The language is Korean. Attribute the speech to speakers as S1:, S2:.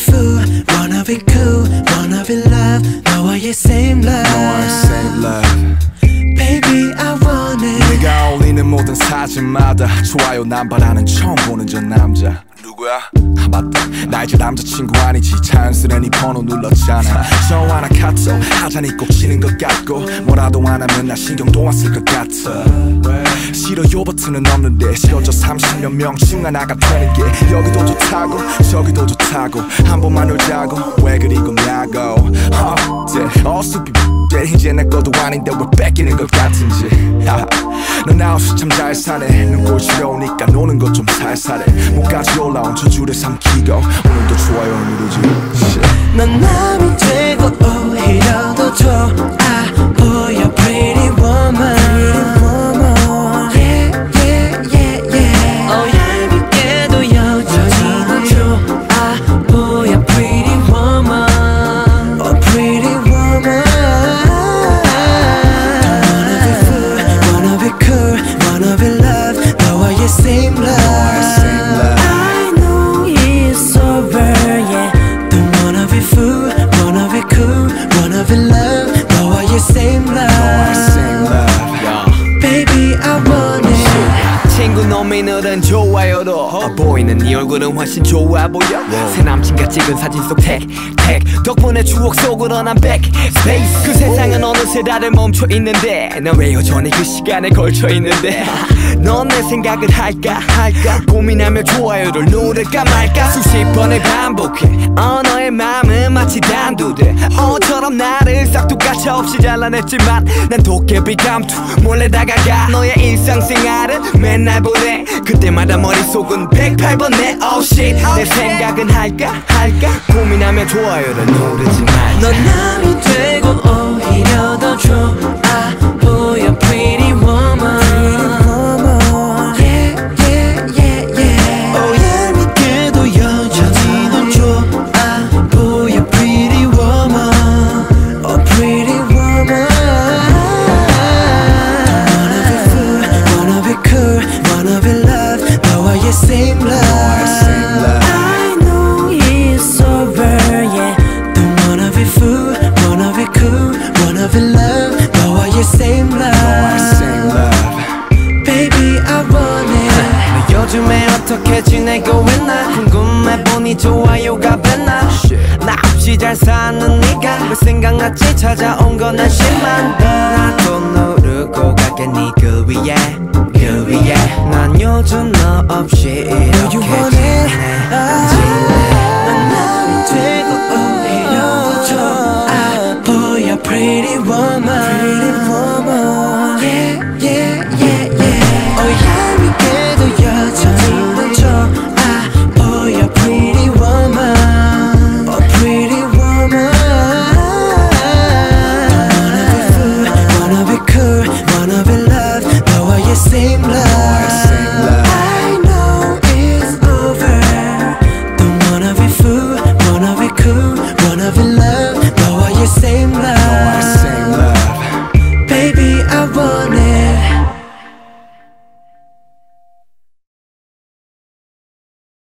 S1: fool Wanna be cool, wanna be love. 너와의 same love
S2: 너와의 same love.
S1: Baby I want it.
S2: 내가 올리는 모든 사진마다 좋아요 남바라는 처음 보는 저 남자. 누구야? 맞다 나 이제 남자친구 아니지. 자연스레 네 번호 눌렀잖아. 저 하나 꼭 치는 것 같고 뭐라도 안 하면 나 신경도 안 쓸 것 같아. 싫어 요 버튼은 없는데 싫어져 30몇 명중 하나가 되는 게 여기도 좋다고 저기도 좋다고 한 번만 놀자고. 왜 그리 겁냐고. 어, 네. 어수비 때 이제 내 것도 아닌데 왜 뺏기는 것 같은지. 넌 아웃이 참잘 사네. 눈꼴 시려우니까 노는 것 좀 살살해. 목까지 올라온 저 줄에 삼키고. 오늘도 좋아요 누르지.
S1: 넌 남이 되 same
S3: blood. 놈이 늘은 좋아요로 어, 보이는 네 얼굴은 훨씬 좋아 보여? 새 남친과 찍은 사진 속 택, 택 덕분에 추억 속으로 난 백, 스페이스 그 세상은 어느새 다들 멈춰 있는데 난왜 여전히 그 시간에 걸쳐 있는데 넌 내 생각을 할까? 할까? 고민하며 좋아요를 누를까 말까? 수십 번을 반복해. 어 너의 마음은 마치 단두대 어처럼 싹둑 가시 없이 잘라냈지만 난 도깨비 감투 몰래 다가가 너의 일상생활은 맨날 보내. 그때마다 머릿속은 108번 내 oh shit 내 생각은 할까 할까? 고민하며 좋아요를 누르지 말자
S1: 넌 남이 되고 오히려 더 좋아 너와의 same love.
S2: love.
S1: I know it's over, yeah. Don't wanna be fool, wanna be cool, wanna be loved. 너와의 same love.
S2: Same love
S1: Baby, I want it. 너 요즘에 어떻게 지내고 있나? 궁금해 보니 좋아요가 뺐나? 나 없이 잘 사는 네가 왜 생각났지? 찾아온 건 한심한 나도 누르고 갈게 네그 위에 그 위에 난 요즘 너 없이 I want.